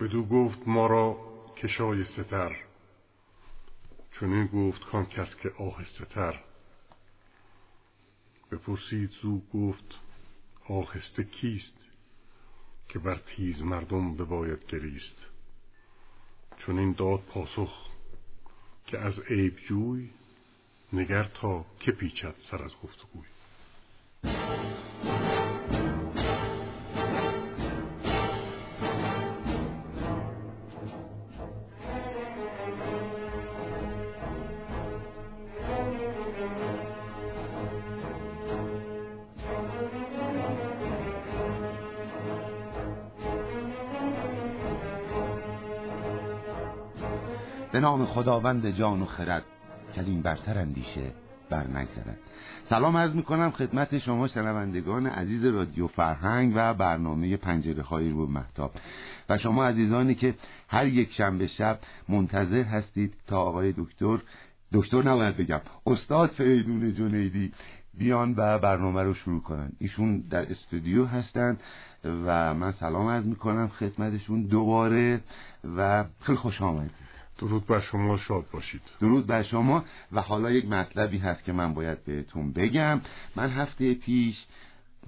بدو گفت ما را کشای ستر. چنین گفت کان کس که آهسته تر بپرسید زو گفت آهسته کیست که بر تیز مردم بباید گریست؟ چون این داد پاسخ که از عیب جوی نگر تا که پیچد سر از گفتگوی. به نام خداوند جان و خرد کلیم برتر اندیشه بر نگذرد سلام عرض می کنم خدمت شما شنوندگان عزیز رادیو فرهنگ و برنامه پنجره های رو محتاب. و شما عزیزانی که هر یک شنبه شب منتظر هستید تا آقای دکتر دکتر نباید بگم استاد فریدون جنیدی بیان و برنامه رو شروع کنن. ایشون در استودیو هستند و من سلام عرض می کنم خدمتشون دوباره و خیلی خوش آمدید. درود بر شما شاد باشید. درود بر شما و حالا یک مطلبی هست که من باید بهتون بگم. من هفته پیش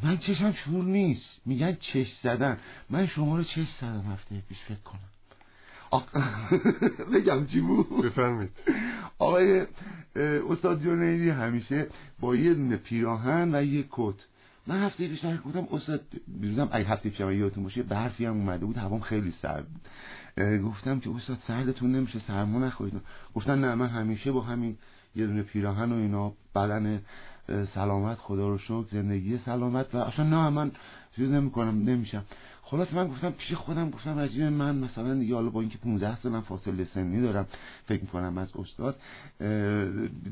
من چشم شور نیست. میگن چش زدن. من شما رو چش زدم هفته پیش فکر کنم. بگم چی بود؟ بفرمید آقای استاد جنیدی همیشه با یه دونه پیراهن و یه کت. من هفته پیش گفتم استاد بیرونم ای هفته پیش یادتون باشه برفی هم اومده بود هوام خیلی سرد بود. گفتم که استاد سردتون نمیشه سرما نخورید. گفتن نه من همیشه با همین یه دونه پیراهن و اینا بدن سلامت خدا رو شکر زندگی سلامت و اصلا نه من چیز نمی‌کنم نمیشم. خلاص من گفتم پیش خودم گفتم عجیبه من مثلا دیگه حالا با اینکه 15 سالم فاصله سنی دارم فکر می‌کنم از استاد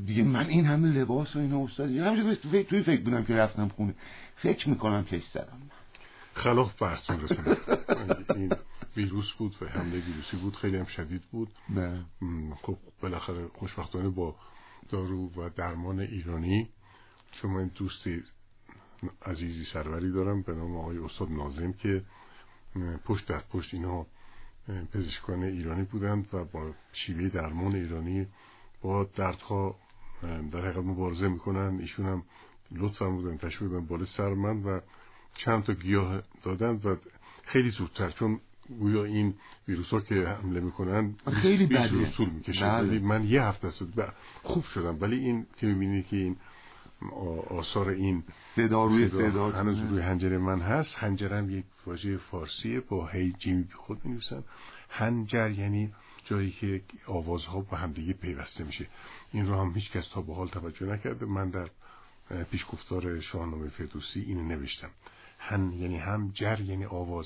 دیگه من این همه لباس و اینا استاد همینجوری توی توی فکر بودم که رفتم خونه. فکر می‌کنم کش زدم. خلاف بحثتون رسونه این ویروس بود و حمله ویروسی بود خیلی هم شدید بود. نه. خب بالاخره خوشبختانه با دارو و درمان ایرانی چون من دوستی عزیزی سروری دارم به نام آقای استاد نازم که پشت در پشت اینها پزشکان ایرانی بودند و با شیوه درمان ایرانی با دردها در حقیقت مبارزه می‌کنن. ایشون هم لطف بودن تشویق بودن بالا سر من و چند تا گیاه دادن و خیلی زودتر چون گویا این ویروس ها که حمله می‌کنن خیلی بده رسول می‌کشه. ولی من یه هفته است. خوب شدم. ولی این که می‌بینی که این آثار این صدا روی صدا هنوز روی هنجره من هست. هنجرم یک واژه فارسیه با هی جیمی خود می هنجر یعنی جایی که آوازها با همدیگه پیوسته میشه. این رو هم هیچ کس تا به حال توجه نکرده. من در پیشگفتار شاهنامه فردوسی اینو نوشتم. هن یعنی هم جر یعنی آواز.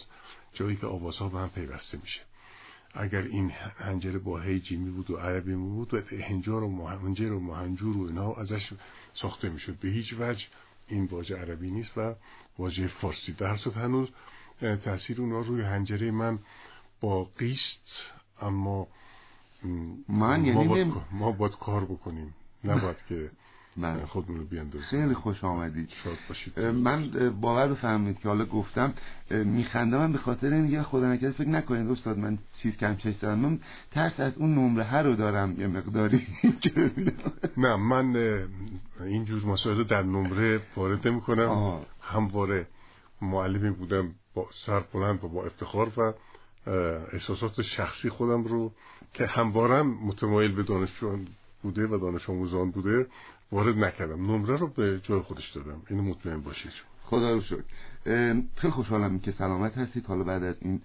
جایی که آوازها به هم پیوسته میشه. اگر این هنجره با هی جیمی بود و عربی بود و هنجار و مهنجر و مهنجور و اینا ازش ساخته می‌شد. به هیچ وجه این واژه عربی نیست و واژه فارسی. در صورت هنوز تاثیر اونا روی هنجره من با قیست اما من ما, یعنی باید. ما باید کار بکنیم. نباید که من خودمون رو بیاندازیم. خیلی خوش آمدید شاد باشید. من باور بفرمایید که حالا گفتم میخندم من به خاطر اینکه خدا نکرده فکر نکنید استاد من چیز کم چش دارم. من ترس از اون نمره رو دارم یه مقداری. نه من اینجور مسائل رو در نمره وارد نمی کنم همواره معلمی بودم با سر بلند و با افتخار و احساسات شخصی خودم رو که هموارم متمایل به دانشجویان بوده و دانش آموزان بوده. وارد نکردم. نمره رو به جای خودش دادم. اینو مطمئن باشید. خدا رو شکر. خیلی خوشحالم که سلامت هستید. حالا بعد از این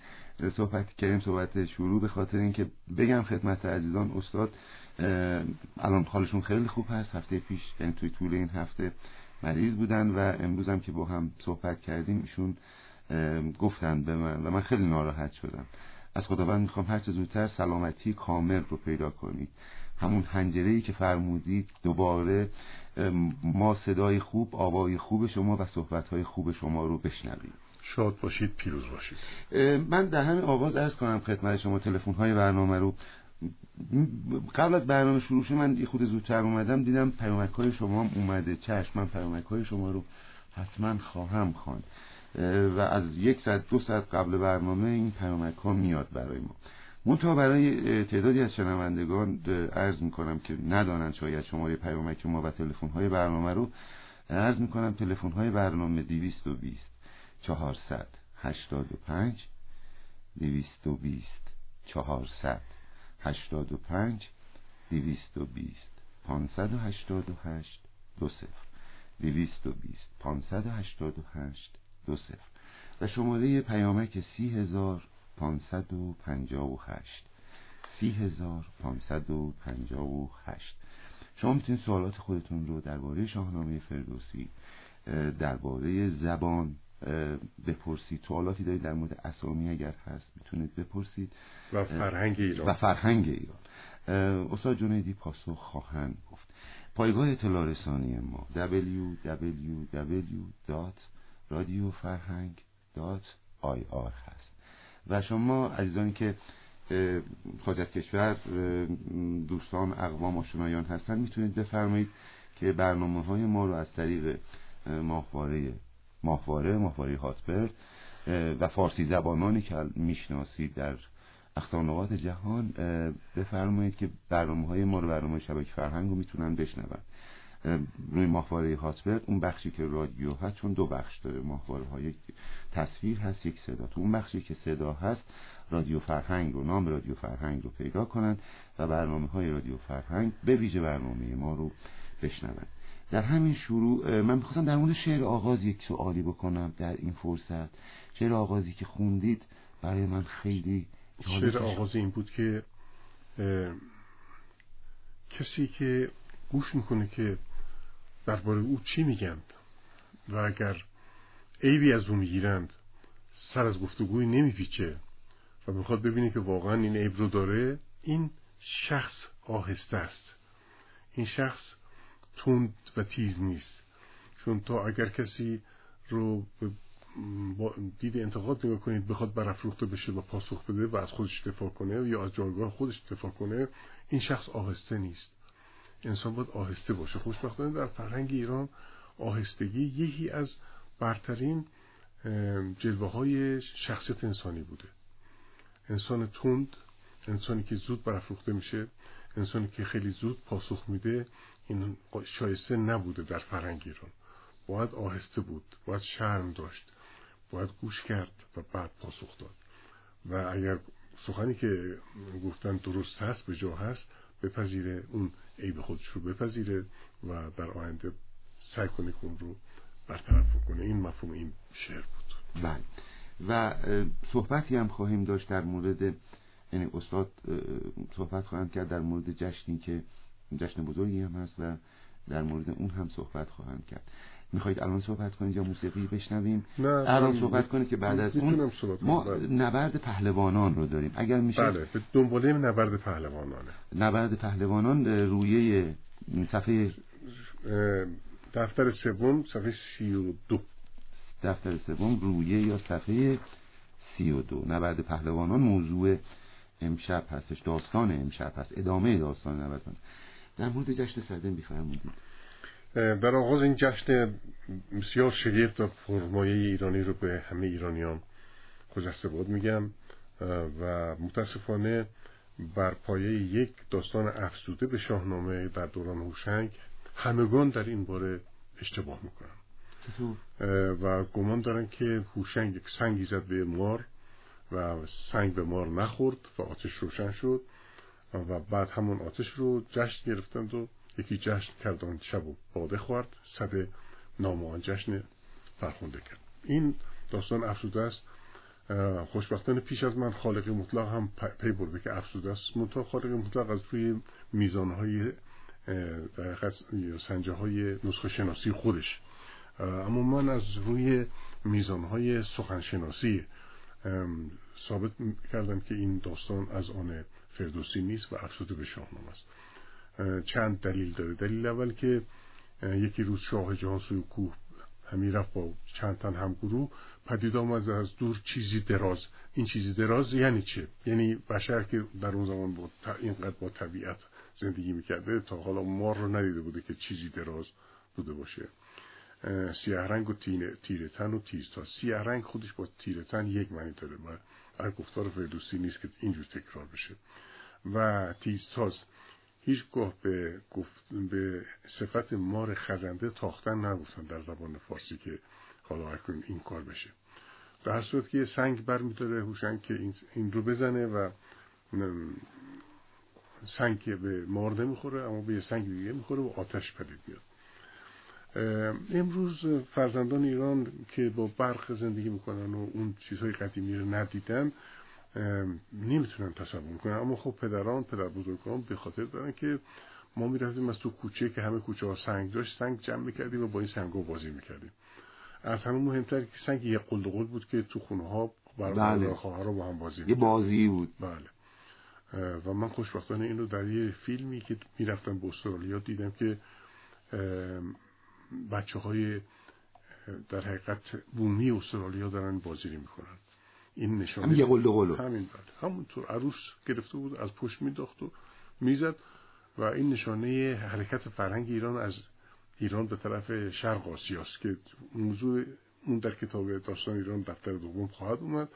صحبتی کردیم صحبت شروع به خاطر اینکه بگم خدمت عزیزان استاد الان حالشون خیلی خوب هست. هفته پیش یعنی توی طول این هفته مریض بودن و امروز هم که با هم صحبت کردیم ایشون گفتن به من و من خیلی ناراحت شدم. از خداوند می‌خوام هر چه زودتر سلامتی کامل رو پیدا کنید. همون هنجره ای که فرمودید دوباره ما صدای خوب آوای خوب شما و صحبت های خوب شما رو بشنویم. شاد باشید پیروز باشید. من در همین آواز ارز کنم خدمت شما تلفن های برنامه رو. قبل از برنامه شروع شد من خود زودتر اومدم دیدم پیامک های شما هم اومده چشم من پیامک های شما رو حتما خواهم خواند. و از یک ساعت دو ساعت قبل برنامه این پیامک ها میاد برای ما. منتها برای تعدادی از شنوندگان عرض می‌کنم که ندانند شاید شماره پیامک ما و تلفن های برنامه رو. عرض می‌کنم تلفن های برنامه 220 400 85 220 400 85 220 588 دو صفر. 220 588 دو صفر. و شماره پیامک سی هزار پانصد و پنجاه و هشت. سی هزار پانصد و پنجاه و هشت. شما می‌تونید سوالات خودتون رو درباره شاهنامه فردوسی درباره زبان بپرسید. سوالاتی دارید در مورد اسامی اگر هست می‌تونید بپرسید. و فرهنگ ایران. و فرهنگ ایران. استاد جنیدی پاسخ خواهند گفت. پایگاه اطلاع رسانی ما www.radiofarhang.ir هست. و شما عزیزانی که خارج کشور دوستان اقوام آشنایان هستن می‌تونید بفرمایید که برنامه های ما رو از طریق ماهواره ماهواره ماهواره هاتبرد و فارسی زبانانی که می‌شناسید در اختانقات جهان بفرمایید که برنامه های ما رو برنامه شبکه فرهنگ رو می‌تونن بشنون. روی ماهواره هاتبرد اون بخشی که رادیو هست چون دو بخش داره ماهواره ها یک تصویر هست یک صدا. تو اون بخشی که صدا هست رادیو فرهنگ رو نام رادیو فرهنگ رو پیدا کنن و برنامه های رادیو فرهنگ به ویژه برنامه ما رو بشنون. در همین شروع من می‌خواستم در مورد شعر آغاز یک سوالی بکنم در این فرصت. شعر آغازی که خوندید برای من خیلی شعر آغاز این بود که کسی که گوش می‌کنه که درباره او چی میگند؟ و اگر عیبی از او می‌گیرند سر از گفتگوی نمیپیچه و می‌خواد ببینه که واقعا این عیب رو داره این شخص آهسته است. این شخص تند و تیز نیست. چون تا اگر کسی رو با دید انتقاد نگاه کنید بخواد برافروخته بشه و پاسخ بده و از خودش دفاع کنه یا از جایگاه خودش دفاع کنه این شخص آهسته نیست. انسان باید آهسته باشه. خوشبختانه در فرهنگ ایران آهستگی یکی از برترین جلوه های شخصیت انسانی بوده. انسان تند انسانی که زود برافروخته میشه انسانی که خیلی زود پاسخ میده این شایسته نبوده در فرهنگ ایران. باید آهسته بود باید شرم داشت باید گوش کرد و بعد پاسخ داد. و اگر سخنی که گفتن درست هست به جا هست بپذیره اون عیب خودش رو بپذیره و در آینده سعی کنه که اون رو برطرف کنه این مفهوم این شعر بود. بله. و صحبتی هم خواهیم داشت در مورد یعنی استاد صحبت خواهند کرد در مورد جشنی که جشن بزرگی هم هست و در مورد اون هم صحبت خواهند کرد. می‌خواید الان صحبت کنید یا موسیقی بشنویم؟ نه الان صحبت کنید که بعد از اون ما بله. نبرد پهلوانان رو داریم. اگر میشه بله به دنباله نبرد پهلوانانه. نبرد پهلوانان رویه صفحه دفتر سوم صفحه سی و دو. دفتر سوم رویه یا صفحه سی و دو. نبرد پهلوانان موضوع امشب هستش داستان امشب هست. ادامه داستان نبرد در مورد جشن سردن بیفرمودید در آغاز این جشن بسیار شگفت و پرمایه ایرانی رو به همه ایرانیان خجسته بود میگم و متاسفانه بر پایه یک داستان افزوده به شاهنامه در دوران هوشنگ همگان در این باره اشتباه می‌کنن. و گمان دارن که هوشنگ یک سنگی زد به مار و سنگ به مار نخورد و آتش روشن شد و بعد همون آتش رو جشن گرفتند و یکی جشن کرد آن شب و باده خورد صد نام آن جشن فرخونده کرد. این داستان افسوده است. خوشبختانه پیش از من خالق مطلق هم پی برده که افسوده است. منتها خالق مطلق از روی میزانهای سنجه های نسخه شناسی خودش. اما من از روی میزانهای سخنشناسی ثابت کردم که این داستان از آن فردوسی نیست و افسوده به شاهنامه است. چند دلیل داره. دلیل اول که یکی روز شاه جهان سوی کوه همی رفت با چند تن همگروه پدید آمد از دور چیزی دراز. این چیزی دراز یعنی چه؟ یعنی بشر که در اون زمان با اینقدر با طبیعت زندگی می‌کرده تا حالا مار رو ندیده بوده که چیزی دراز بوده باشه. سیاه رنگ و تیره تن و تیزتاز سیاه رنگ خودش با تیره تن یک معنی داره و گفتار فردوسی نیست که اینجور تکرار بشه. و تیزتاز هیچگاه به, گفت به صفت مار خزنده تاختن نگفتن در زبان فارسی که حالا این کار بشه. در صورت که سنگ بر میداره هوشنگ که این رو بزنه و سنگ به مار نمی‌خوره اما به یه سنگ دیگه می‌خوره و آتش پدید میاد. امروز فرزندان ایران که با برق زندگی می‌کنن و اون چیزهای قدیمی رو ندیدن نمی‌تونن تصور کنن. اما خب پدران پدر بزرگان به خاطر دارن که ما می‌رفتیم از تو کوچه که همه کوچه ها سنگ داشت سنگ جمع می‌کردیم و با این سنگ ها بازی می‌کردیم. از همه مهمتر که سنگ یه قلدقل بود که تو خونه ها برای بله. خواهر با هم بازی یه بازی بود. بله. و من خوشبختانه این رو در یه فیلمی که می‌رفتم به استرالیا دیدم که بچه های در حقیقت بومی استرالیا دارن بازی می‌کنن. این نشانه همین یه قلدقلو همین بله همونطور عروس گرفته بود از پشت میداخت و می‌زد و این نشانه حرکت فرهنگ ایران از ایران به طرف شرق آسیاست که موضوع اون در کتاب داستان ایران دفتر دوم خواهد اومد.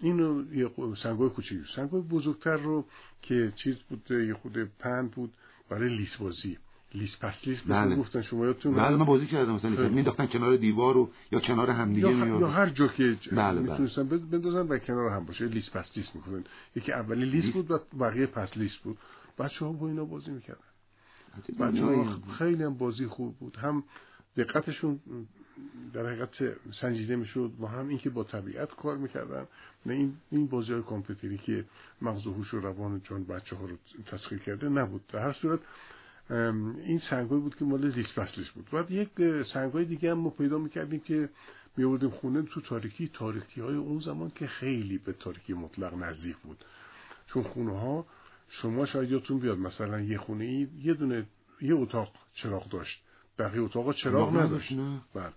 اینو یه سنگای کوچیک. سنگای بزرگتر رو که چیز بود یه خود پند بود برای لیس بازی لیس پس لیس بله. گفتن شما یادتون بله من بازی کردم مثلا خب. مینداختن کنار دیوار و یا کنار همدیگه یا, یا هر جا که بله می‌تونستن بله. بندازن و کنار هم باشه. لیس پس لیس می‌کنن. یکی اولی لیس بود و بقیه پس لیس بود. بچه ها با اینا بازی می‌کردن. بچه ها خیلی هم بازی خوب بود. هم دقتشون در حقیقت سنجیده می‌شد و هم اینکه با طبیعت کار می‌کردن. نه این این بازی های کامپیوتری که مغز و هوش و روان جان بچه ها رو تسخیر کرده نبود. در هر صورت این سنگای بود که مال بسلیس بود. بعد یک سنگای دیگه هم ما پیدا می‌کردیم که می خونه تو تاریکی تاریکی های اون زمان که خیلی به تاریکی مطلق نزدیک بود. چون خونه ها شما شاید یادتون بیاد مثلا یه خونه ای یه دونه یه اتاق چراغ داشت. بقیه اتاق چراغ نداشت بله.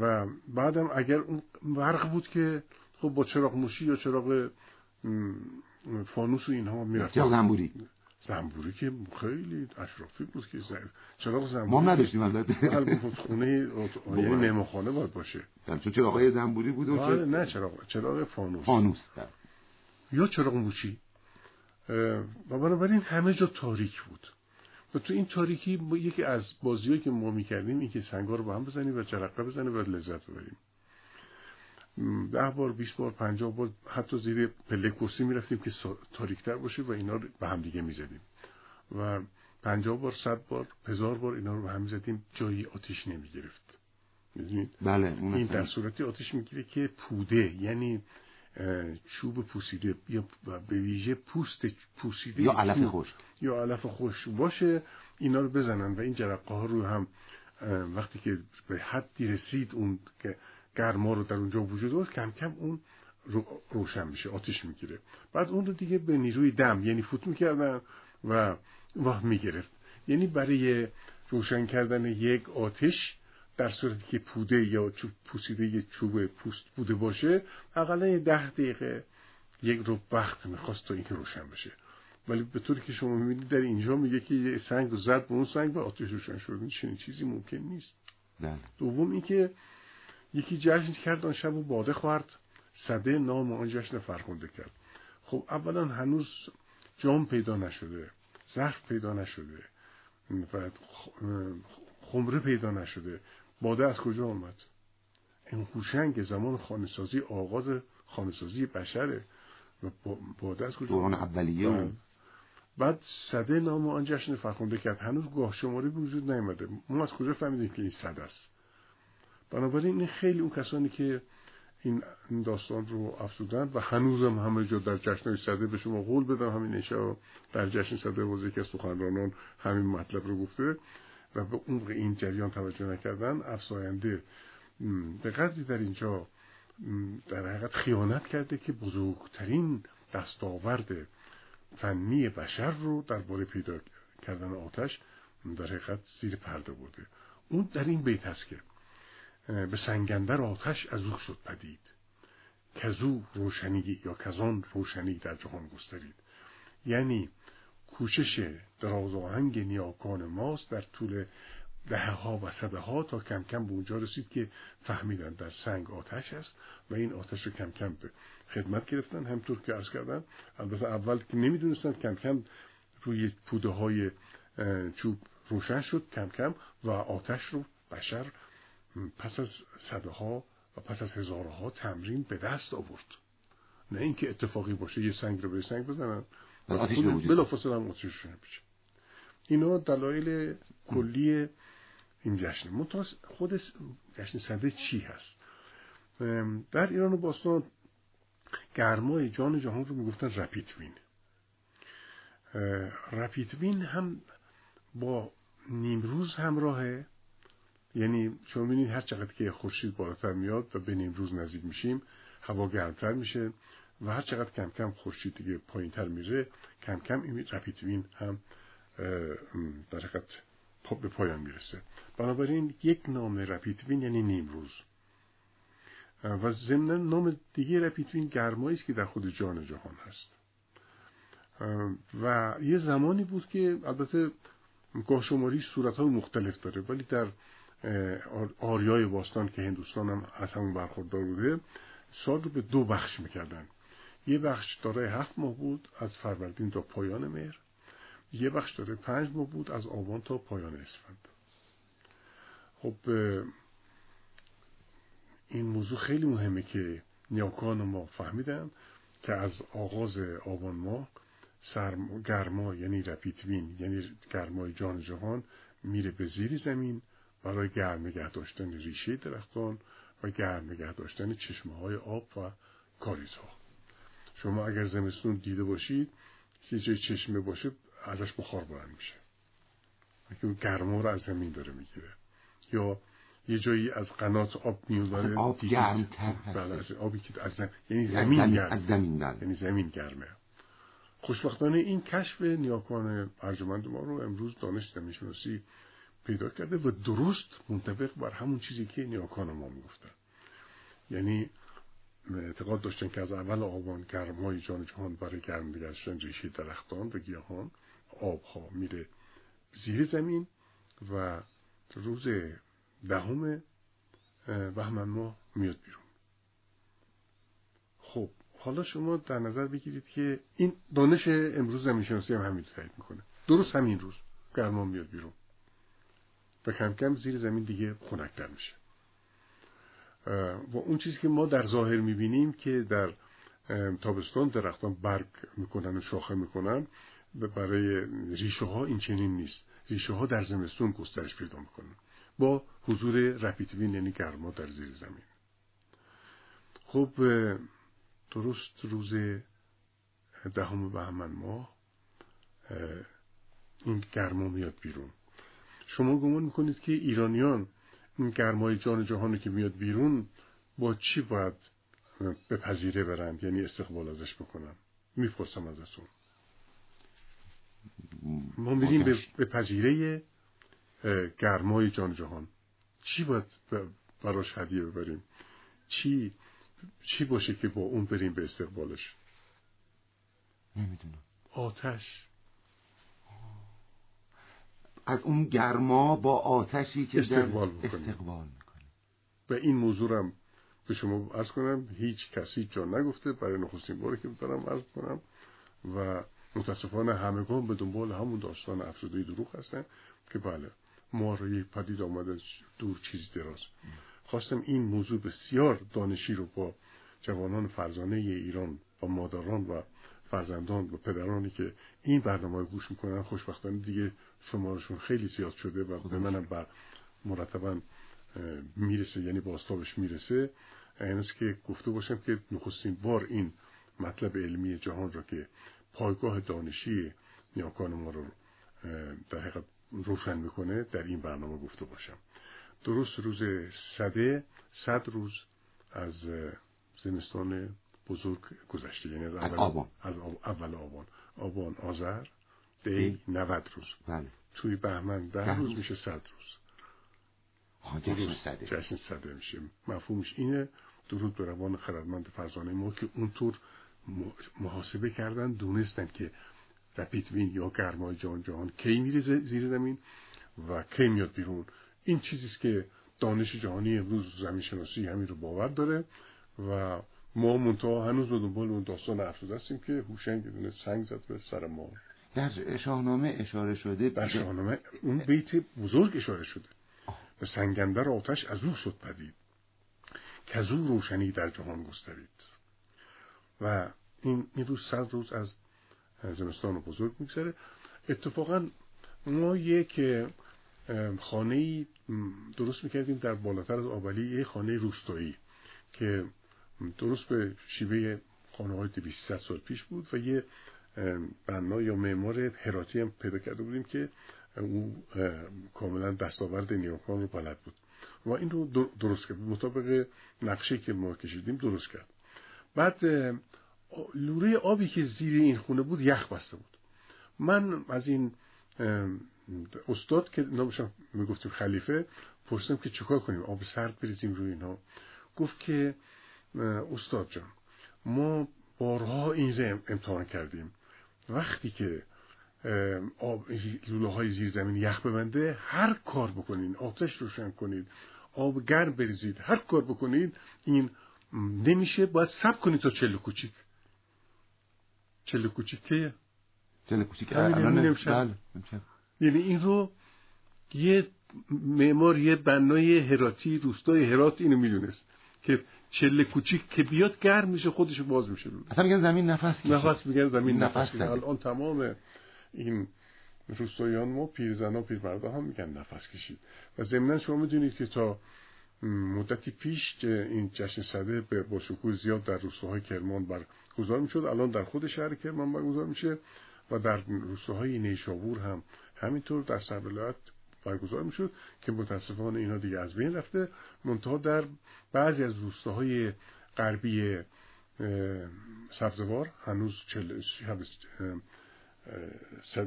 و بعدم اگر اون برق بود که خب با چراغ موشی یا چراغ فانوس و اینها می‌رفت یا زنبوری زنبوری که خیلی اشرافی بود که چراغ زنبوری ما نداشتیم البته. خونه یعنی نمخانه باید باشه. چون چراغ زنبوری بود بله نه چراغ چراغ فانوس. فانوس بله. یا چراغ موشی و بنابراین همه جا تاریک بود. و تو این تاریکی یکی از بازیهایی که ما می‌کردیم این که سنگا رو با هم بزنیم و جرقه بزنیم و لذت ببریم. ده بار بیست بار پنجاه بار حتی زیر پله کرسی می‌رفتیم که تاریکتر باشه و اینا رو به هم دیگه می‌زدیم. و پنجاه بار صد بار هزار بار اینا رو به هم می‌زدیم جایی آتیش نمی‌گرفت. بله این در صورتی آتیش می‌گیره که پوده یعنی چوب پوسیده یا به ویژه پوست پوسیده یا علف خوش یا علف خوش باشه اینا رو بزنن و این جرقه ها رو هم وقتی که به حدی رسید اون که گرما رو در اونجا وجود داشت کم کم اون روشن میشه آتیش می‌گیره. بعد اون رو دیگه به نیروی دم یعنی فوت می‌کردن و واه می‌گرفت. یعنی برای روشن کردن یک آتش در صورتی که پوده یا چوب پوسیده یه چوب پوست بوده باشه اقلا ده دقیقه یک رو وقت می‌خواست تا اینکه روشن بشه. ولی به طوری که شما می‌بینید در اینجا میگه که یه سنگ زد به اون سنگ و آتش روشن شد. این چنین چیزی ممکن نیست. دوم اینکه یکی جشن کرد آن شب و باده خورد. صده نام آن جشن فرخنده کرد. خب اولا هنوز جام پیدا نشده ظرف پیدا نشده و خمره پیدا نشده. باده از کجا آمد؟ این هوشنگ زمان خانسازی آغاز خانسازی بشره. و باده از کجا دوران اولیه بله. بعد صده نام آن جشن فرخنده کرد. هنوز گاه شماری وجود نیامده. ما از کجا فهمیدیم که این صد است؟ بنابراین این خیلی اون کسانی که این داستان رو افزودن و هنوزم همه جا در جشن صده به شما قول بدم همین نشا در جشن صده وزیر که از سخنرانان همین مطلب رو گفته و به عمق این جریان توجه نکردن افزاینده. به قدری در اینجا در حقیقت خیانت کرده که بزرگترین دستاورد فنی بشر رو درباره پیدا کردن آتش در حقیقت زیر پرده برده. اون در این بیت هست که به سنگندر آتش از او شد پدید. کزو روشنی یا کزان روشنی در جهان گسترید. یعنی کوشش دراز آهنگ نیاکان ماست در طول دهه ها و صده ها تا کم کم به اونجا رسید که فهمیدن در سنگ آتش است و این آتش رو کم کم به خدمت گرفتن همطور که ارز کردن البته اول که نمی‌دونستن کم کم روی پوده های چوب روشن شد کم کم و آتش رو بشر پس از صده ها و پس از هزارها تمرین به دست آورد. نه اینکه اتفاقی باشه یه سنگ رو به سنگ بزنن. بلا فاصله هم آتش بشه اینا دلایل کلی این جشن. منتها خود جشن صده چی هست؟ در ایران و باستان گرمای جان جهان رو می‌گفتن رپیتوین رپیتوین هم با نیمروز همراهه. یعنی شما ببینید هر چقدر که خورشید بالاتر میاد و به نیمروز نزدیک میشیم هوا گرمتر میشه و هر چقدر کم کم خورشید دیگه پایینتر میره کم کم این رپیتوین هم در حقیقت به پایان می‌رسه. بنابراین یک نام رپیتوین یعنی نیمروز و ضمنا نام دیگه رپیتوین گرمایی است که در خود جان جهان هست. و یه زمانی بود که البته گاه شماری صورت های مختلف داره ولی در آریای باستان که هندوستان هم از همون برخوردار بوده سال رو به دو بخش می‌کردن. یه بخش دارای هفت ماه بود از فروردین تا پایان مهر. یه بخش داره پنج ماه بود از آبان تا پایان اسفند. خب این موضوع خیلی مهمه که نیاکان ما فهمیدن که از آغاز آبان ماه گرما یعنی رپیتوین یعنی گرمای جان جهان میره به زیر زمین. برای گرم نگه داشتن ریشه درختان و گرم نگه داشتن چشمه های آب و کاریزها. شما اگر زمستون دیده باشید که جای چشمه باشه ازش بخار بلند میشه. اون گرما رو از زمین داره می‌گیره. یا یه جایی از قنات آب میوزاره آب گرمتر بله آبی که از زمین یعنی زمین گرمه. از زمین بله. یعنی زمین گرمه. خوشبختانه این کشف نیاکان ارجمند ما رو امروز دانش زمینشناسی پیدا کرده و درست منطبق بر همون چیزی که نیاکان ما می‌گفتن. یعنی اعتقاد داشتن که از اول آبان گرمای جان جهان برای گرم نگشتن ریشه درختان و گیاهان آبها میره زیر زمین و روز دهم بهمن ماه میاد بیرون. خب حالا شما در نظر بگیرید که این دانش امروز زمین شناسی هم همین تایید می‌کنه. درست همین روز گرما میاد بیرون. و کم کم زیر زمین دیگه خنکتر میشه. و اون چیزی که ما در ظاهر می‌بینیم که در تابستان درختان برگ می‌کنن و شاخه می‌کنن برای ریشه ها این چنین نیست. ریشه ها در زمستون گسترش پیدا می‌کنن. با حضور رپیتوین یعنی گرما در زیر زمین. خب درست روز دهم بهمن ماه این گرما میاد بیرون. شما گمان می‌کنید که ایرانیان این گرمای جان جهانی که میاد بیرون با چی باید به پذیره برند یعنی استقبال ازش بکنن؟ می‌پرسم ازتون. ما میریم به پذیره گرمای جان جهان. چی باید براش هدیه ببریم؟ چی چی باشه که با اون بریم به استقبالش؟ نمی‌دونم. آتش. از اون گرما با آتشی که استقبال می‌کنیم. استقبال می‌کنیم. و این موضوع هم به شما ارز کنم. هیچ کسی جا نگفته. برای نخستین باری که دارم ارز کنم و متاسفانه همگان به دنبال همون داستان افسوده دروغ هستن که بله ما رو یک پدید آمده دور چیز دراز. خواستم این موضوع بسیار دانشی رو با جوانان فرزانه ایران و مادران و فرزندان و پدرانی که این برنامه رو گوش می‌کنن خوشبختانه دیگه شمارشون خیلی زیاد شده و به منم بر مرتبا می‌رسه یعنی باستابش می‌رسه. این که گفته باشم که نخستین بار این مطلب علمی جهان را که پایگاه دانشی نیاکان ما رو در حقیقت روشن می‌کنه در این برنامه گفته باشم. درست روز صده صد روز از زمستان بزرگ گذشته یعنی از اول آبان. از اول آبان. آبان آذر دی 90 روز. بله. توی بهمن ده روز میشه صد روز. جشن صده. جشن صده میشه. مفهومش اینه درود به روان خردمند فرزانه ما که اونطور محاسبه کردن دونستن که رپیتوین یا گرمای جان جهان کی میره زیر زمین و کی میاد بیرون. این چیزیست که دانش جهانی امروز زمین شناسی همین رو باور داره و ما منتها هنوز به دنبال اون داستان افسوده هستیم که هوشنگ بدون سنگ زد به سر ما. در شاهنامه اشاره شده. در شاهنامه اون بیت بزرگ اشاره شده. به سنگندر آتش از او شد پدید که از او روشنی در جهان گسترید. و این این روز صد روز از زمستان بزرگ میگذره. اتفاقا ما یک خانه درست می‌کردیم در بالاتر از آبلی یک خانه روستایی که درست به شیوه خانه های سال پیش بود و یه بنا یا معمار هراتی هم پیدا کرده بودیم که او کاملا دستاورد نیروکان رو بلد بود. و این رو درست کرد. مطابق نقشه که ما کشیدیم درست کرد. بعد لوره آبی که زیر این خونه بود یخ بسته بود. من از این استاد که نامشم می‌گفتیم خلیفه پرسیدم که چکار کنیم؟ آب سرد بریزیم روی اینها گفت که استاد جان ما بارها این امتحان کردیم. وقتی که آب لوله های زیر زمین یخ ببنده هر کار بکنید آتش روشن کنید آب گرم بریزید هر کار بکنید این نمیشه باید سب کنید تا چلو کوچیک. چلو کوچیک که؟ چلو کوچیک بله یعنی این رو یه معمار یه بنای هراتی روستای هرات اینو می‌دونست که چله کوچیک که بیاد گرم میشه خودش باز میشه اصلا میگن زمین نفس کشید نفس میگن زمین نفس, نفس الان تمام این روستاییان ما پیرزنا پیرمردا هم میگن نفس کشید. و ضمنا شما می‌دونید که تا مدتی پیش این جشن صده به با زیاد در روستاهای کرمان برگزار می‌شد الان در خود شهر کرمان برگزار میشه و در روستاهای نیشابور هم. همینطور در سرولایت برگزار می‌شد که متاسفانه اینا دیگه از بین رفته. منتها در بعضی از روستاهای غربی سبزوار هنوز چل...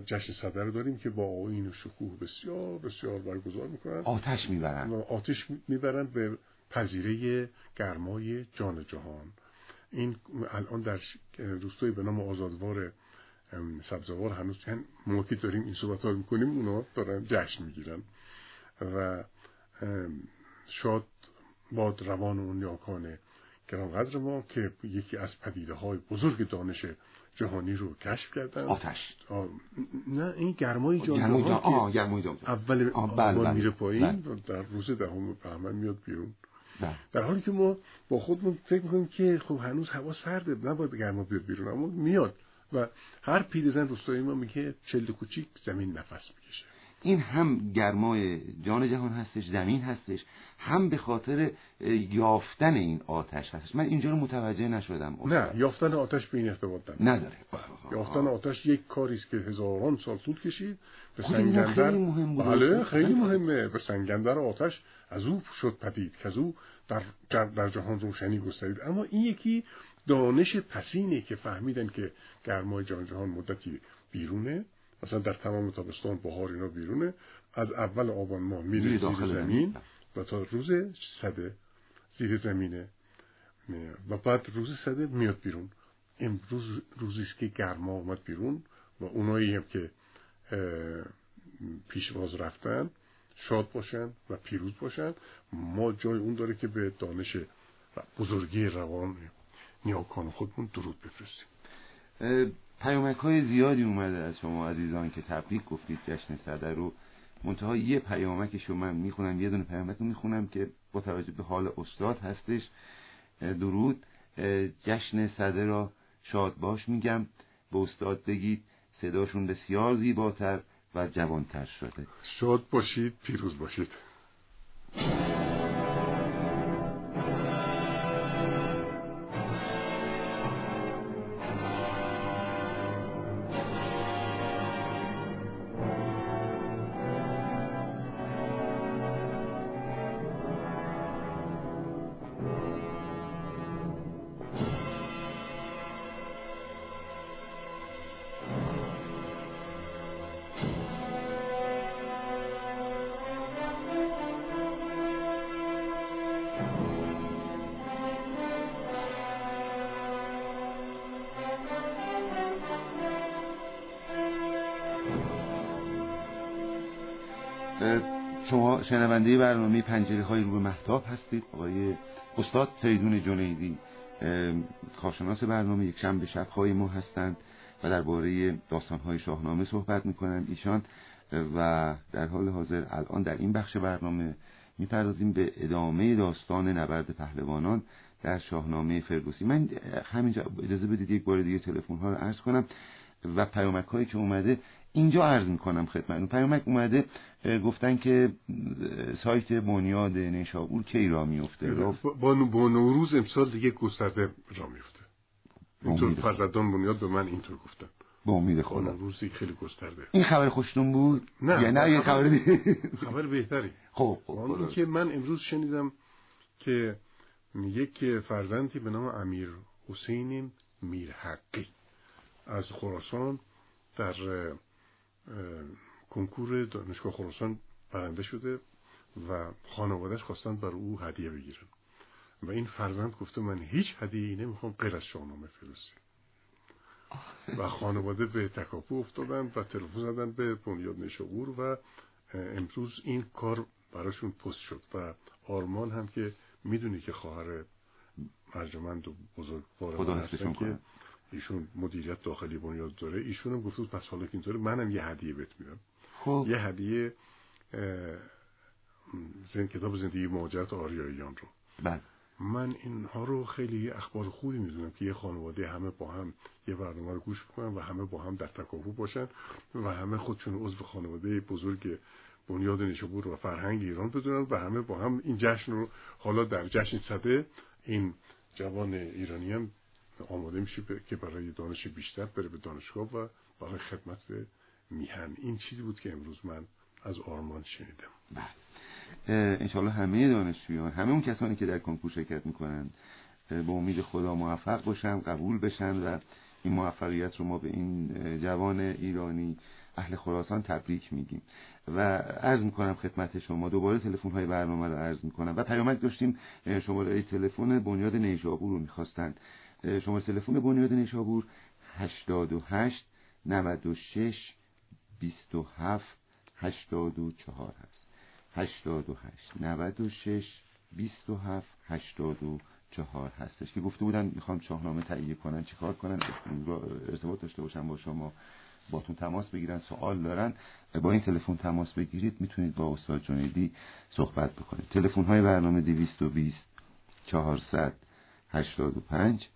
جشن صدر رو داریم که با آین و شکوه بسیار بسیار برگزار می‌کنن. آتش می‌برن. آتش می‌برن به پذیره گرمای جان جهان. این الان در روستایی به نام آزادوار سبزوار هنوز چند موقعی داریم این صحبت ها می‌کنیم اونا دارن جشن می‌گیرن. و شاد باد روان اون نیاکان گرانقدر ما که یکی از پدیده های بزرگ دانش جهانی رو کشف کردن. آتش. نه این گرمای جان آه گرمای اول بله بله میره پایین بله. در روز دهم بهمن میاد بیرون. بله. در حالی که ما با خودمون فکر می‌کنیم که خب هنوز هوا سرده نباید گرما بیاد بیرون اما میاد. و هر پیرزن روستایی ما میگه چلد کوچیک زمین نفس می‌کشه. این هم گرمای جان جهان هستش زمین هستش هم به خاطر یافتن این آتش هستش. من اینجا رو متوجه نشدم. نه یافتن آتش به این ارتباط نداره. یافتن آتش یک کاری است که هزاران سال طول کشید. به سنگندر خیلی مهم بود. بله خیلی مهمه. به سنگندر آتش از او شد پدید که از او در, در جهان روشنی گسترید. اما این یکی دانش پسینه که فهمیدن که گرمای جان جهان مدتی بیرونه مثلا در تمام تابستان بهار اینا بیرونه از اول آبان ماه میره زیر زمین و تا روز صده زیر زمینه. و بعد روز صده میاد بیرون. امروز روزی است که گرما آمد بیرون و اونایی هم که پیشواز رفتن شاد باشن و پیروز باشن. ما جای اون داره که به دانش بزرگی روان نیاکان خودمون درود بفرستیم. پیامک های زیادی اومده از شما عزیزان که تبریک گفتید جشن صدر رو. منتها یه پیامک شما من می‌خونم یه دونه پیامک رو می‌خونم که با توجه به حال استاد هستش. درود. جشن صدر را شاد باش میگم. به استاد بگید صداشون بسیار زیباتر و جوانتر شده. شاد باشید پیروز باشید. شنونده برنامه پنجره های رو محتاب هستید. آقای استاد فریدون جنیدی کارشناس برنامه یک شنبه شبهای ما هستند و درباره داستانهای شاهنامه صحبت می‌کنند. ایشان و در حال حاضر الان در این بخش برنامه می‌پردازیم به ادامه داستان نبرد پهلوانان در شاهنامه فردوسی. من همینجا اجازه بدید یک بار دیگه تلفن ها رو عرض کنم و پیامک هایی که اومده اینجا عرض می‌کنم خدمتتون. پیامک اومده گفتن که سایت بنیاد نیشابور کی را میفته با, با نوروز امسال دیگه گسترده را میفته اینطور فرزندان بنیاد به من اینطور گفتن. با امید خدا. روزی خیلی گسترده. این خبر خوشتون بود؟ نه یا نه یه خبر خبر بهتری. خب خب که من امروز شنیدم که یک فرزندی به نام امیر حسین میرحقی از خراسان در کنکور دانشگاه خراسان برنده شده و خانوادهش خواستند بر او هدیه بگیرن. و این فرزند گفته من هیچ هدیه ای نمی‌خوام غیر از شاهنامه فردوسی. و خانواده به تکاپو افتادن و تلفن زدن به بنیاد نشابور و امروز این کار براشون پست شد و آرمان هم که می‌دونی که خواهر مرجمند و بزرگوار هستن که ایشون مدیریت داخلی بنیاد داره. ایشون هم گفت پس حالا که اینطوره منم یه هدیه بهت میدم. خب. یه هدیه زن کتاب زندگی مهاجرت آریاییان رو. بله. من اینها رو خیلی اخبار خوبی می‌دونم که یه خانواده همه با هم یه برنامه رو گوش بکنن و همه با هم در تکاپو باشن و همه خودشون عضو خانواده بزرگ بنیاد نشابور و فرهنگ ایران بدونن و همه با هم این جشن رو حالا در جشن صده این جوان ایرانی هم آماده میشه که برای دانش بیشتر بره به دانشگاه و برای خدمت به میهن. این چیزی بود که امروز من از آرمان شنیدم. بله. انشالله همه دانشجویان همه اون کسانی که در کنکور شرکت می‌کنن به امید خدا موفق باشن قبول بشن و این موفقیت رو ما به این جوان ایرانی اهل خراسان تبریک میگیم. و عرض می‌کنم خدمت شما دوباره تلفن های برنامه رو عرض می‌کنم. و پیامک داشتیم شماره تلفن بنیاد نیشابور رو می‌خواستن. شماره تلفن بنیاد نیشابور 88 96 27 84 هست 88 96 27 84 هستش که گفته بودن می‌خوام شاهنامه تهیه کنن چیکار کنن؟ ارتباط داشته باشن با شما باتون تماس بگیرن سوال دارن. با این تلفن تماس بگیرید می‌تونید با استاد جنیدی صحبت بکنید. تلفن های برنامه 220 400 85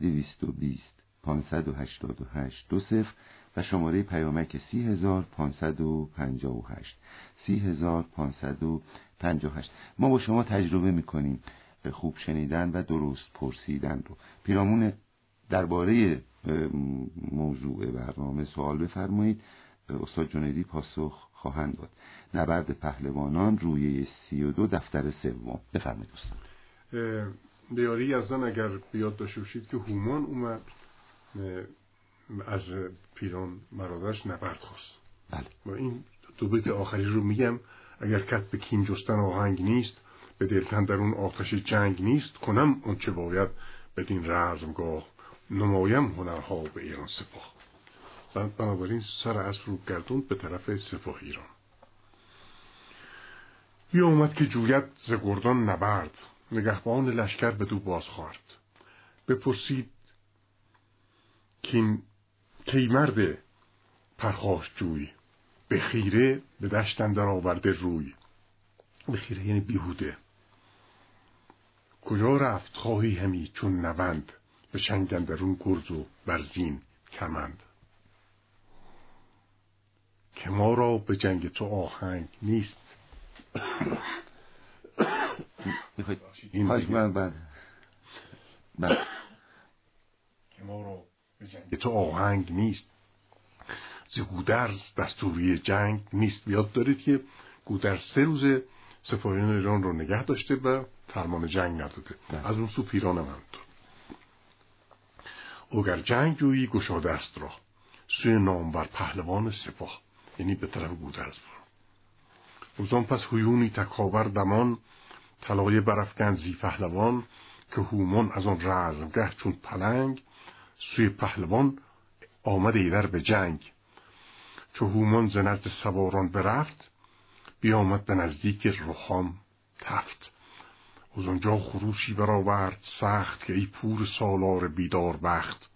220 588 دو صفر و شماره پیامک 30558 30558 ما با شما تجربه می‌کنیم. خوب شنیدن و درست پرسیدن رو. پیرامون درباره موضوع برنامه سوال بفرمایید. استاد جنیدی پاسخ خواهند داد. نبرد پهلوانان روی سی و دو دفتر سوم. بفرمایید استاد. بیاری از اگر بیاد داشته باشید که هومان اومد از پیران مرادش نبرد خواست. بله. و این دو بیت آخری رو میگم اگر کت به کین جستن آهنگ نیست به دلتن در اون آتش جنگ نیست کنم اون چه باید بدین رزمگاه. نمایم هنرها به ایران سپاه. بنابراین سر از رو گردون به طرف سپاه ایران. بیا اومد که جوید ز گردان نبرد. نگهبان لشکر به دو باز خواهد بپرسید کین کی مرد پرخاش جوی؟ به خیره به دشتن در آورده روی. به خیره یعنی بیهوده. کجا رفت خواهی همی چون نوند؟ به شنگندرون گرز و برزین کمند. که ما را به جنگ تو آهنگ نیست. این من بعد که ما را به جنگ تو آهنگ نیست. ز گودرز دستوری جنگ نیست. بیاد دارید که گودرز سه روز سپاهیان ایران رو نگه داشته و فرمان جنگ نداده. بله. از اون سو پیران هم همینطور. اگر جنگ جویی گشاده است را. سوی نامور پهلوان سپاه. یعنی به طرف گودرز برو. روزان پس هیونی تکاور دمان طلایه برافکند زی پهلوان که هومان از آن رزمگه چون پلنگ سوی پهلوان آمد ایدر به جنگ. چو هومان ز نزد سواران برفت بیامد به نزدیک روحام تفت. از آنجا خروشی برآورد سخت که ای پور سالار بیدار بخت.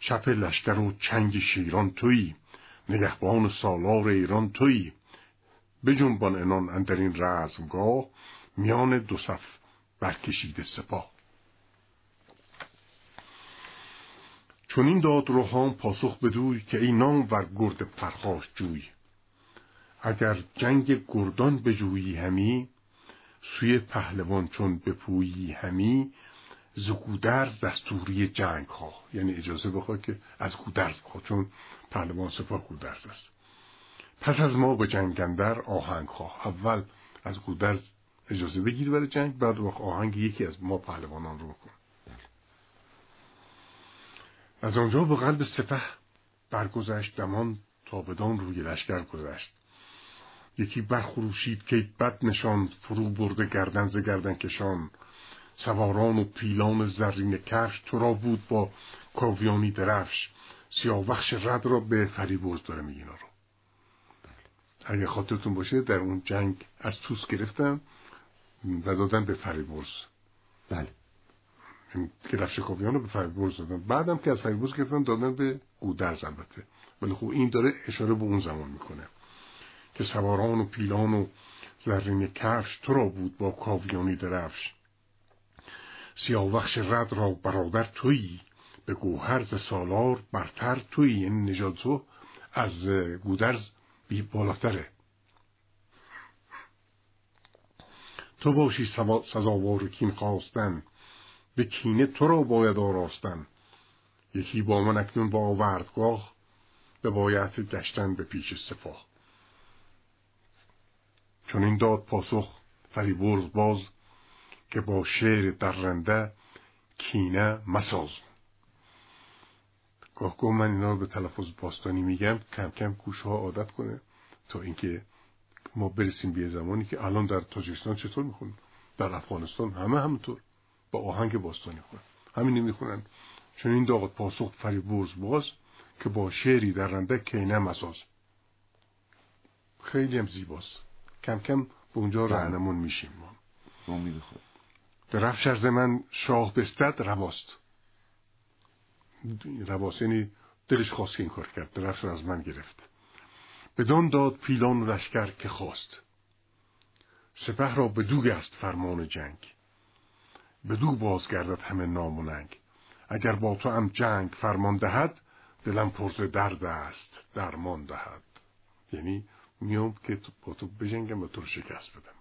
چپ لشکر و چنگ شیران تویی نگهبان سالار ایران تویی بجنبان انان اندرین رزمگاه میان دو صف برکشیده سپاه. چون این داد روحان پاسخ بدوی که ای نام ور گرد پرخاش جوی. اگر جنگ گردان بجویی همی سوی پهلوان چون بپویی همی ز گودرز دستوری جنگ ها یعنی اجازه بخواد که از گودرز بخواد چون پهلوان سپاه گودرز است. پس از ما به جنگندر آهنگ خواه اول از گودرز اجازه بگیر برای جنگ بعد وقت آهنگ یکی از ما پهلوانان رو کن از آنجا به قلب سپه برگذشت دمان تا بدان روی لشکر گذشت. یکی برخروشید که بد نشان فرو برده گردن ز گردن کشان. سواران و پیلان زرین کفش تو را بود با کاویانی درفش. سیاوخش رد را به فریبرز داره میگینا رو اگه خاطرتون باشه در اون جنگ از توس گرفتن و دادن به فریبرز بله. گرفش کاویان رو به فریبرز دادن. بعدم که از فریبرز گرفتن دادن به گودرز البته. ولی خب این داره اشاره به اون زمان می‌کنه. که سواران و پیلان و زرین کفش تو را بود با کاویانی درفش. سیاوخش رد را برادر تویی. به گوهرز سالار برتر تویی. این یعنی نجات تو از گودرز بی بالاتره. تو باشی سزاوار کین خواستن به کینه تو را باید آراستن. یکی با من اکنون با آوردگاه به باید گشتن به پیش سپاه. چون این داد پاسخ فریبرز باز که با شعر درنده کینه مساز. گاه گاه من اینا به تلفظ باستانی میگم کم کم گوش ها عادت کنه تا اینکه ما برسیم به زمانی که الان در تاجیکستان چطور می‌خونن در افغانستان همه همونطور. با آهنگ باستانی خونن همین می‌خونن. چون این داغت پاسخ فریبرز باز که با شعری درنده کینه مساز خیلی هم زیباست. کم کم به اونجا بله. رهنمون میشیم ما. امید خود درفش از من شاه بستد رواست. رواست یعنی دلش خواست این کار کرد. درفش از من گرفت. بدان داد پیلان لشکر که خواست. سپه را به دو گست فرمان جنگ. به دو بازگردد همه نام و ننگ. اگر با تو هم جنگ فرمان دهد دلم پرز درد است درمان دهد. یعنی میام که با تو بجنگم و تو رو شکست بدم.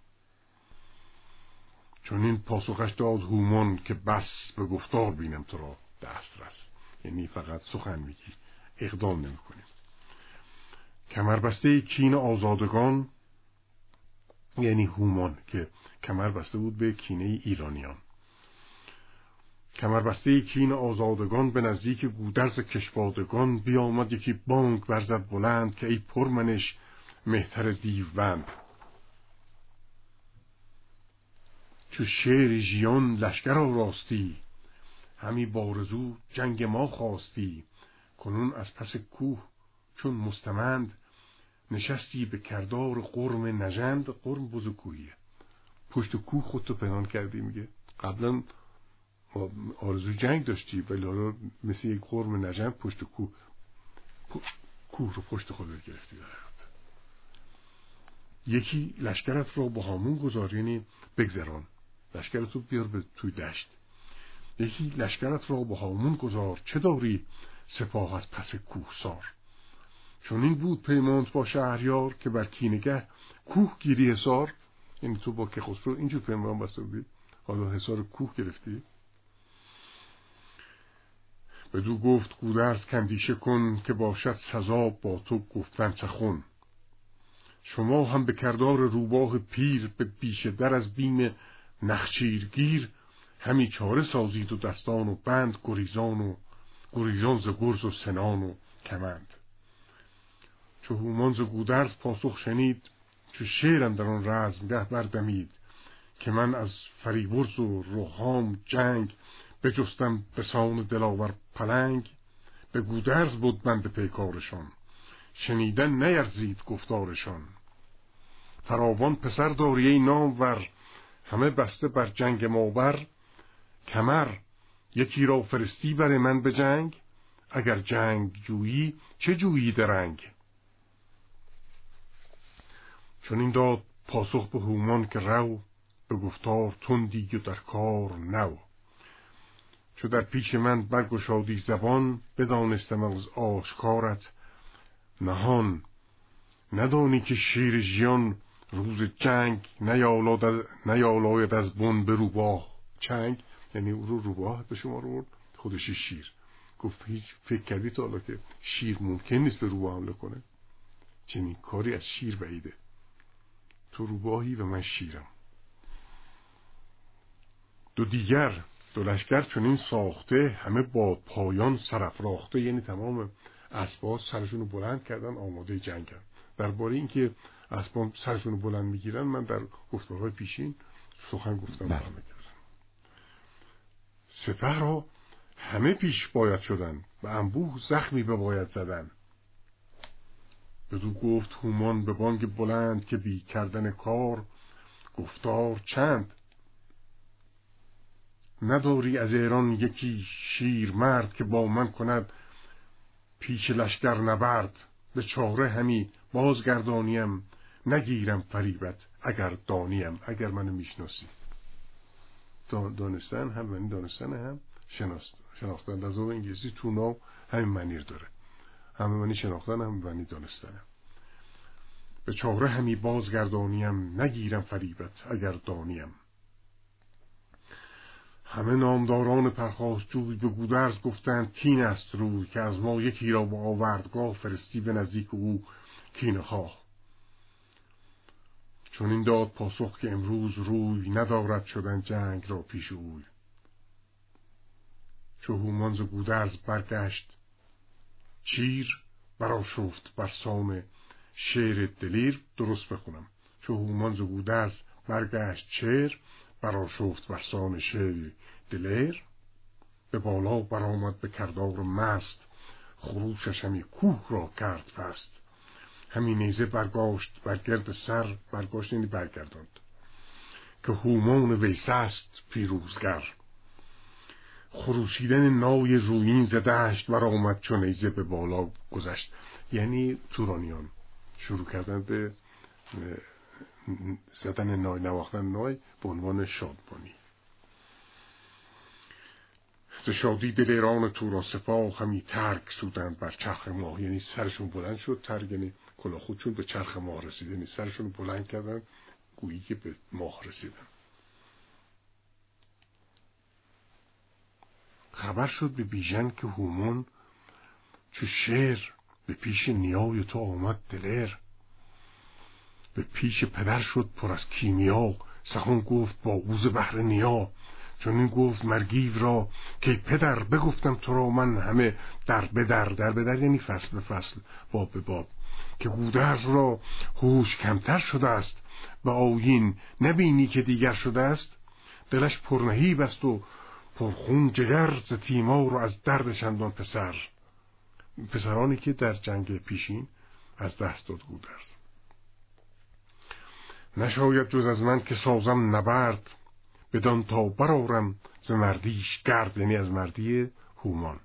چون این پاسخش داد هومان که بس به گفتار بینم تو را دست رس. یعنی فقط سخن میگی اقدام نمی کنیم کمربسته کین آزادگان یعنی هومان که کمر بسته بود به کینه ایرانیان. کمربسته کین آزادگان به نزدیک گودرز کشوادگان بیامد یکی بانک برزد بلند که ای پرمنش مهتر دیوبند. چو شعر ژیان لشکر راستی همی بارزو جنگ ما خواستی. کنون از پس کوه چون مستمند نشستی به کردار قرم نژند قرم بزرگوییه. پشت کوه خودتو پنهان کردی میگه. قبلا آرزو جنگ داشتی ولی حالا مثل یک قرم نژند پشت کوه. کوه رو پشت خود گرفتی. یکی لشکرت را با همون گذار یعنی بگذران. لشکرت رو بیار به توی دشت. یکی لشکرت را با هامون گذار. چه داری؟ سپاه از پس کوه سار چون این بود پیمانت با شهریار که بر کینگه کوه گیری حسار یعنی تو با که خسرو اینجور پیمان بسته بودی حالا حسار کوه گرفتی؟ بدو گفت گودرز کندیشه کن که باشد سزا با تو گفتن چخون. شما هم به کردار روباه پیر به بیش در از بیم نخچیرگیر همی چاره سازید و دستان و بند گریزان و گریزان ز گرز و سنان و کمند. چو هومان ز گودرز پاسخ شنید چو شیرم در آن رزمگه بردمید که من از فریبرز و روحام جنگ بجستم به سان دلاور پلنگ به گودرز بود بند پیکارشان. شنیدن نیرزید گفتارشان. فراوان پسر داری نامور همه بسته بر جنگ موبر کمر یکی را فرستی بر من به جنگ اگر جنگ جویی چه جویی درنگ؟ چون این داد پاسخ به هومان که رو به گفتار تندی و در کار نو چو در پیش من برگشادی زبان بدانستم از آشکارت. نهان ندانی که شیر ژیان روز جنگ نیالاید از بن به روباه. چنگ؟ یعنی او رو روباه به شما رو خودش شیر. گفت هیچ فکر کردی تا حالا که شیر ممکن نیست به روباه حمله کنه. چنین کاری از شیر بعیده تو روباهی و من شیرم. دو دیگر دو لشکر چنین ساخته همه با پایان سرفراخته یعنی تمام اسباب سرشون رو بلند کردن آماده جنگن درباره اینکه اسباب سرشون رو بلند می‌گیرن من در گفتارهای پیشین سخن گفتم بله. همه سپه را همه پیش باید شدن و انبوه زخمی به باید زدن. بدو گفت هومان به بانگ بلند که بی کردن کار گفتار چند؟ نداری از ایران یکی شیر مرد که با من کند پیش لشکر نبرد. به چاره همی بازگردانیم نگیرم فریبت اگر دانیم اگر منو می‌شناسی. دانستن هم معنی دانستن هم شناختن. در زبان انگلیسی تو نو همین معنی داره. همه معنی شناختن هم معنی دانستن به چاره همی بازگردانیم نگیرم فریبت اگر دانیم. همه نامداران پرخاست جوی به گودرز گفتند کین است روی که از ما یکی را با آوردگاه فرستی به نزدیک او کین خواه چون این داد پاسخ که امروز روی ندارد شدن جنگ را پیش اوی. چو هومان ز گودرز برگشت چیر برا شفت بر سام شعر دلیر درست بخونم. چو هومان ز گودرز برگشت چیر برا شفت بر سام شعر دلیر. به بالا برآمد به کردار مست خروشش همی کوه را کرد فست همین نیزه برگاشت بر گرد سر برگاشت یعنی برگرداند. که هومان ویسه است پیروزگر. خروشیدن نای رویین زدهشت بر آمد چون نیزه به بالا گذشت. یعنی تورانیان شروع کردن به زدن نای نواختن نای به عنوان شادبانی. ز شادی دل ایران توران سپاه همی ترک سودند بر چرخ ماه. یعنی سرشون بلند شد ترک یعنی کلا خودشون به چرخ ماه رسیدن یعنی سرشون بلند کردن گویی که به ماه رسیدن. خبر شد به بیژن که هومون چو شعر به پیش نیای تو آمد دلر. به پیش پدر شد پر از کیمیا. سخن گفت با اوز بهر نیا. چون این گفت مرگیو را که پدر بگفتم تو را من همه در بدر در. بدر یعنی فصل به فصل باب به باب. که گودرز را هوش کمتر شده است. و آیین نبینی که دیگر شده است. دلش پرنهیب است و پرخون جگر ز تیمار رو از درد چندان پسر. پسرانی که در جنگ پیشین از دست داد گودرز نشاید جز از من که سازم نبرد. بدان تا برارم ز مردیش گرد یعنی از مردی هومان.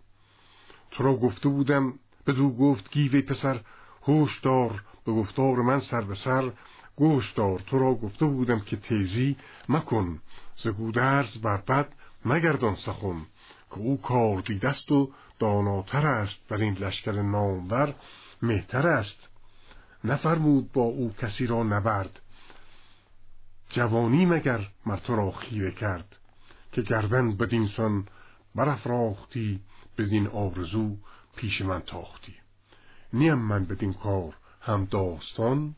تو را گفته بودم بدو گفت گیوه پسر هوش دار به گفتار من سر به سر. گوش دار تو را گفته بودم که تیزی مکن ز گودرز بر مگردان سخن که او کار دیدست و داناتر است بر این لشکر نامور مهتر است. نفرمود با او کسی را نبرد. جوانی مگر مر تو را خیره کرد که گردن بدین سان برافراختی بدین آرزو پیش من تاختی. نیم من بدین کار هم داستان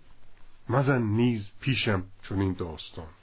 مزن نیز پیشم چون این داستان.